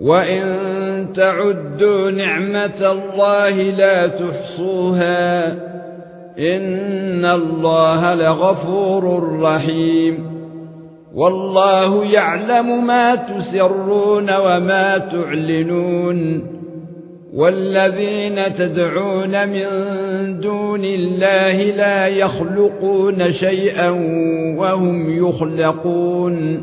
وان تعدوا نعمه الله لا تحصوها ان الله لغفور رحيم والله يعلم ما تسرون وما تعلنون والذين تدعون من دون الله لا يخلقون شيئا وهم يخلقون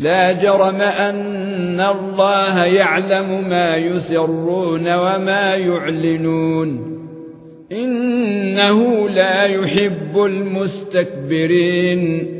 لا جرم أن الله يعلم ما يسرون وما يعلنون. إنه لا يحب المستكبرين.